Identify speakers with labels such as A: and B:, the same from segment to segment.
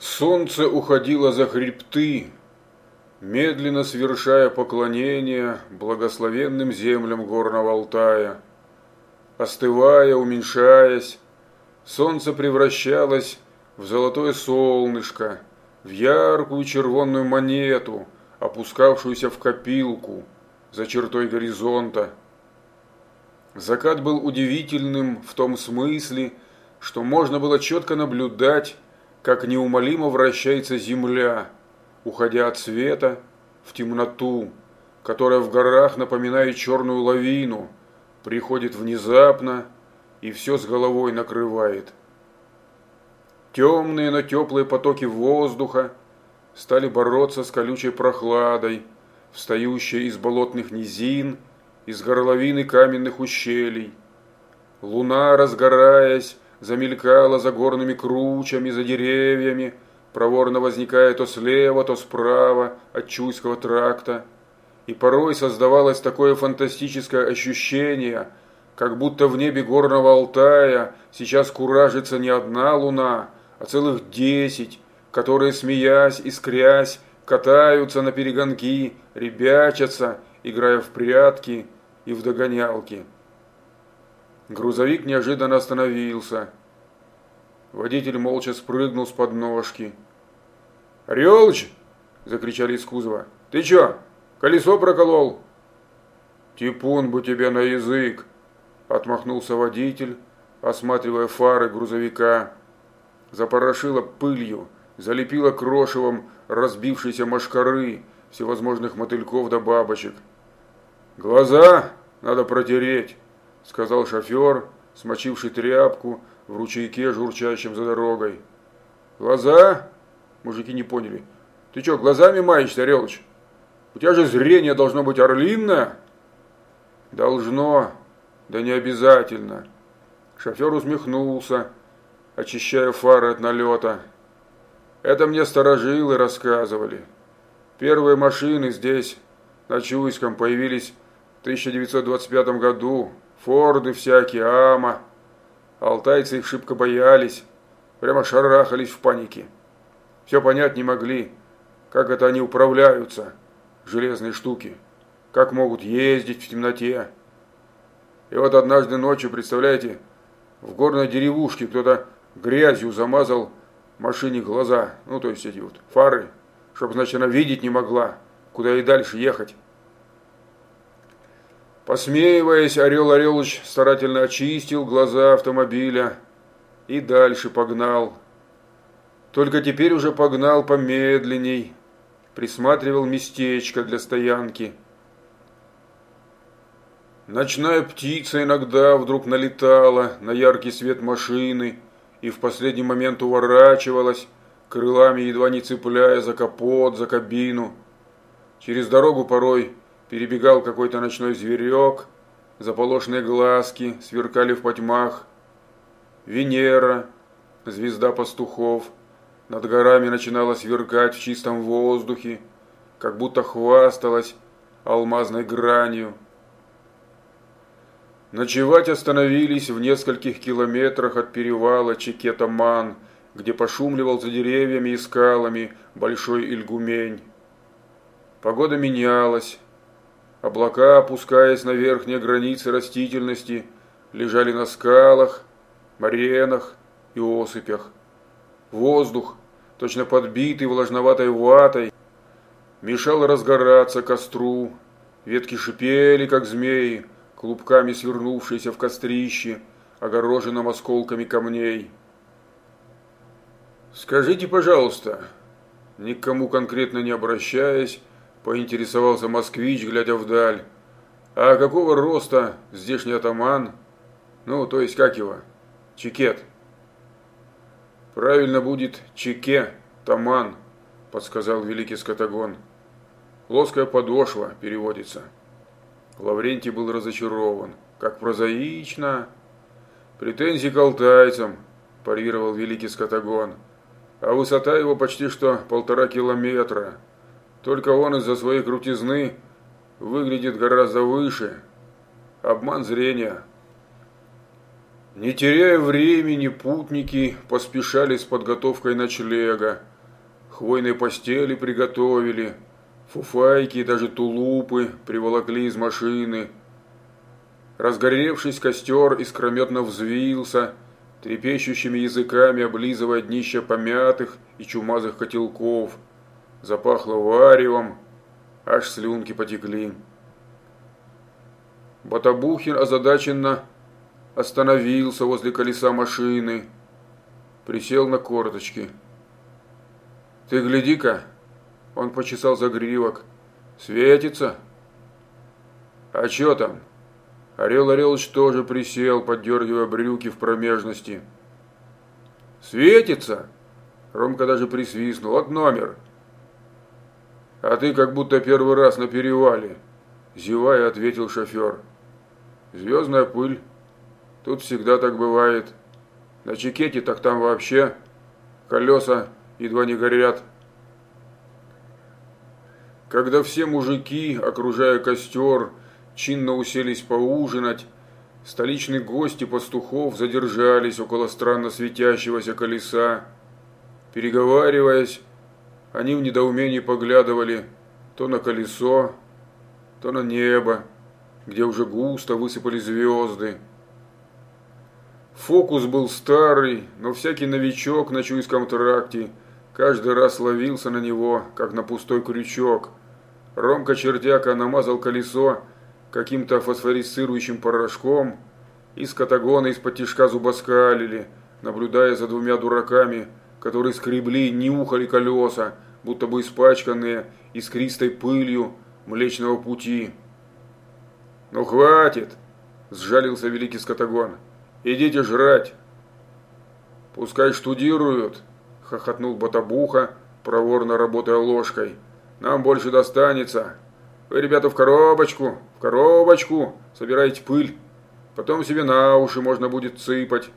A: Солнце уходило за хребты, медленно совершая поклонение благословенным землям горного Алтая. Остывая, уменьшаясь, солнце превращалось в золотое солнышко, в яркую червонную монету, опускавшуюся в копилку за чертой горизонта. Закат был удивительным в том смысле, что можно было четко наблюдать, как неумолимо вращается земля, уходя от света в темноту, которая в горах напоминает черную лавину, приходит внезапно и все с головой накрывает. Темные, но теплые потоки воздуха стали бороться с колючей прохладой, встающей из болотных низин, из горловины каменных ущелий. Луна, разгораясь, замелькала за горными кручами, за деревьями, проворно возникая то слева, то справа от Чуйского тракта. И порой создавалось такое фантастическое ощущение, как будто в небе горного Алтая сейчас куражится не одна луна, а целых десять, которые, смеясь, искрясь, катаются на перегонки, ребячатся, играя в прятки и в догонялки. Грузовик неожиданно остановился. Водитель молча спрыгнул с подножки. «Орелыч!» – закричали из кузова. «Ты чё, колесо проколол?» «Типун бы тебе на язык!» – отмахнулся водитель, осматривая фары грузовика. Запорошила пылью, залепила крошевом разбившейся машкары, всевозможных мотыльков да бабочек. «Глаза надо протереть!» – сказал шофер, смочивший тряпку в ручейке, журчащем за дорогой. «Глаза?» – мужики не поняли. «Ты что, глазами маешься, Орелыч? У тебя же зрение должно быть орлинное?» «Должно, да не обязательно». Шофер усмехнулся, очищая фары от налета. «Это мне сторожилы рассказывали. Первые машины здесь, на Чуйском, появились в 1925 году. Форды всякие, Ама. Алтайцы их шибко боялись, прямо шарахались в панике. Все понять не могли, как это они управляются, железные штуки, как могут ездить в темноте. И вот однажды ночью, представляете, в горной деревушке кто-то грязью замазал машине глаза, ну то есть эти вот фары, чтобы, значит, она видеть не могла, куда и дальше ехать. Посмеиваясь, Орел Орелыч старательно очистил глаза автомобиля и дальше погнал. Только теперь уже погнал помедленней, присматривал местечко для стоянки. Ночная птица иногда вдруг налетала на яркий свет машины и в последний момент уворачивалась, крылами едва не цепляя за капот, за кабину. Через дорогу порой перебегал какой-то ночной зверек, заполошенные глазки сверкали в потьмах. Венера, звезда пастухов, над горами начинала сверкать в чистом воздухе, как будто хвасталась алмазной гранью. Ночевать остановились в нескольких километрах от перевала Чекета-Ман, где пошумливал за деревьями и скалами большой Ильгумень. Погода менялась, Облака, опускаясь на верхние границы растительности, лежали на скалах, маренах и осыпях. Воздух, точно подбитый влажноватой ватой, мешал разгораться костру. Ветки шипели, как змеи, клубками свернувшиеся в кострище, огороженном осколками камней. «Скажите, пожалуйста», никому конкретно не обращаясь, Поинтересовался москвич, глядя вдаль. А какого роста здешний атаман? Ну, то есть как его? Чекет. Правильно будет Чеке, Таман, подсказал великий скотагон. Плоская подошва переводится. Лаврентий был разочарован. Как прозаично. Претензии к алтайцам, парировал великий скотагон. А высота его почти что полтора километра. Только он из-за своей крутизны выглядит гораздо выше. Обман зрения. Не теряя времени, путники поспешали с подготовкой ночлега. Хвойные постели приготовили, фуфайки и даже тулупы приволокли из машины. Разгоревшись, костер искрометно взвился, трепещущими языками облизывая днища помятых и чумазых котелков. Запахло варевом, аж слюнки потекли. Батабухин озадаченно остановился возле колеса машины, присел на корточки. «Ты гляди-ка!» Он почесал загривок. «Светится?» «А чё там?» Орел Орелыч тоже присел, поддергивая брюки в промежности. «Светится?» Ромка даже присвистнул. «Вот номер!» «А ты как будто первый раз на перевале!» Зевая, ответил шофер. «Звездная пыль. Тут всегда так бывает. На чекете так там вообще колеса едва не горят. Когда все мужики, окружая костер, чинно уселись поужинать, столичные гости пастухов задержались около странно светящегося колеса. Переговариваясь, они в недоумении поглядывали то на колесо, то на небо, где уже густо высыпали звезды. Фокус был старый, но всякий новичок на чуйском тракте каждый раз ловился на него, как на пустой крючок. Ромка Чердяка намазал колесо каким-то фосфорисцирующим порошком, и скотагоны из-под тишка зубоскалили, наблюдая за двумя дураками, которые скребли нюхали колеса, будто бы испачканные искристой пылью Млечного Пути. «Ну хватит!» – сжалился великий скотагон. Идите жрать. Пускай штудируют, хохотнул Батабуха, проворно работая ложкой. Нам больше достанется. Вы, ребята, в коробочку, в коробочку, собирайте пыль. Потом себе на уши можно будет сыпать.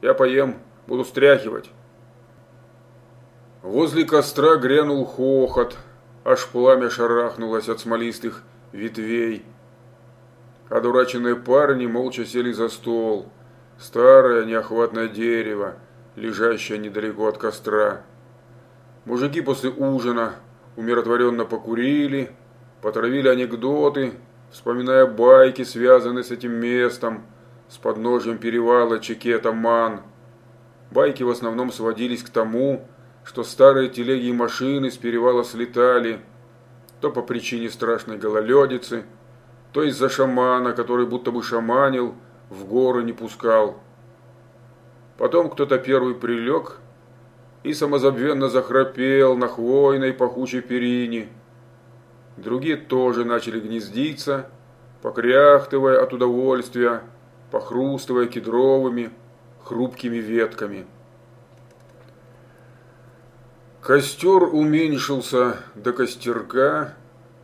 A: Я поем, буду стряхивать. Возле костра грянул хохот, аж пламя шарахнулось от смолистых ветвей. Одураченные парни молча сели за стол – Старое неохватное дерево, лежащее недалеко от костра. Мужики после ужина умиротворенно покурили, потравили анекдоты, вспоминая байки, связанные с этим местом, с подножием перевала Чекета-Ман. Байки в основном сводились к тому, что старые телеги и машины с перевала слетали, то по причине страшной гололедицы, то из-за шамана, который будто бы шаманил, в горы не пускал. Потом кто-то первый прилег и самозабвенно захрапел на хвойной пахучей перине. Другие тоже начали гнездиться, покряхтывая от удовольствия, похрустывая кедровыми, хрупкими ветками. Костер уменьшился до костерка,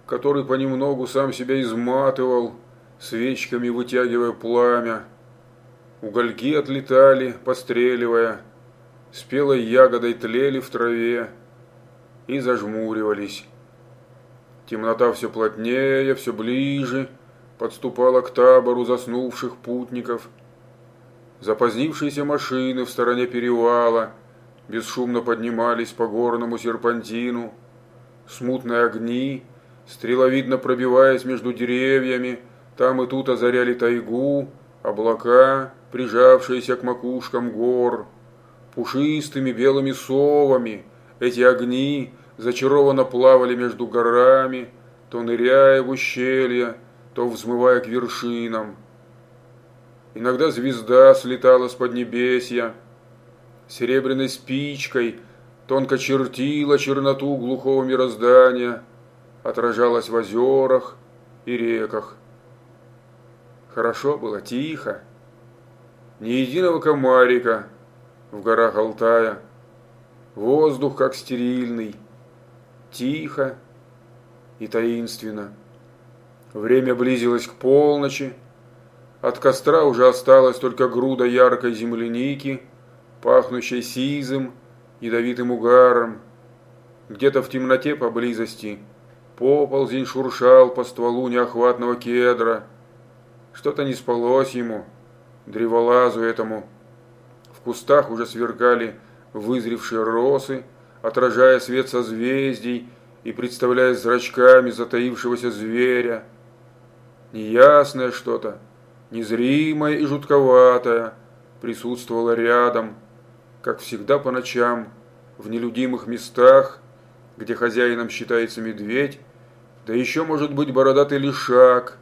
A: который понемногу сам себя изматывал, свечками вытягивая пламя. Угольки отлетали, постреливая, спелой ягодой тлели в траве и зажмуривались. Темнота все плотнее, все ближе подступала к табору заснувших путников. Запозднившиеся машины в стороне перевала бесшумно поднимались по горному серпантину. Смутные огни, стреловидно пробиваясь между деревьями, там и тут озаряли тайгу, облака, прижавшиеся к макушкам гор. Пушистыми белыми совами эти огни зачарованно плавали между горами, то ныряя в ущелья, то взмывая к вершинам. Иногда звезда слетала с поднебесья, серебряной спичкой тонко чертила черноту глухого мироздания, отражалась в озерах и реках. Хорошо было, тихо. Ни единого комарика в горах Алтая. Воздух как стерильный. Тихо и таинственно. Время близилось к полночи. От костра уже осталась только груда яркой земляники, пахнущей сизым, ядовитым угаром. Где-то в темноте поблизости поползень шуршал по стволу неохватного кедра – что-то не спалось ему, древолазу этому. В кустах уже сверкали вызревшие росы, отражая свет созвездий и представляя зрачками затаившегося зверя. Неясное что-то, незримое и жутковатое присутствовало рядом, как всегда по ночам, в нелюдимых местах, где хозяином считается медведь, да еще может быть бородатый лишак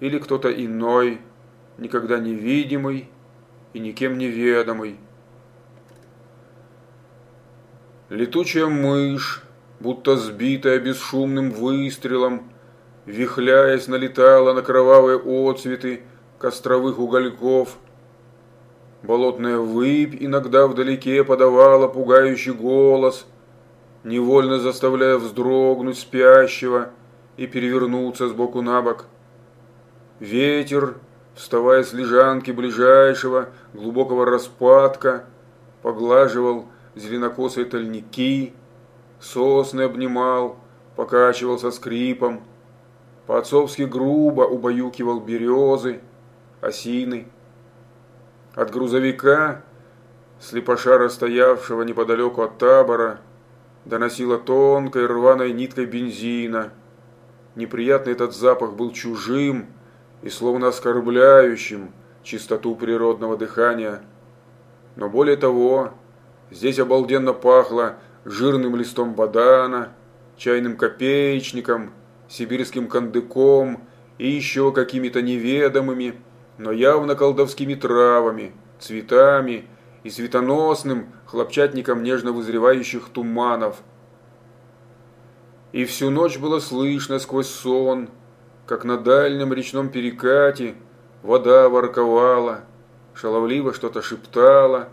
A: или кто-то иной, никогда невидимый и никем неведомый. Летучая мышь, будто сбитая бесшумным выстрелом, вихляясь, налетала на кровавые отцветы костровых угольков. Болотная выпь иногда вдалеке подавала пугающий голос, невольно заставляя вздрогнуть спящего и перевернуться с боку на бок. Ветер, вставая с лежанки ближайшего глубокого распадка, поглаживал зеленокосые тольники, сосны обнимал, покачивал со скрипом, по-отцовски грубо убаюкивал березы, осины. От грузовика, слепошара стоявшего неподалеку от табора, доносила тонкой рваной ниткой бензина. Неприятный этот запах был чужим и словно оскорбляющим чистоту природного дыхания. Но более того, Здесь обалденно пахло жирным листом бадана, чайным копеечником, сибирским кандыком и еще какими-то неведомыми, но явно колдовскими травами, цветами и светоносным хлопчатником нежно вызревающих туманов. И всю ночь было слышно сквозь сон, как на дальнем речном перекате вода ворковала, шаловливо что-то шептала,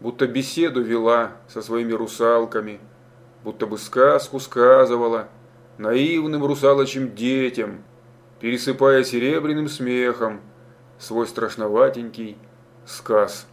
A: будто беседу вела со своими русалками, будто бы сказку сказывала наивным русалочим детям, пересыпая серебряным смехом свой страшноватенький сказ.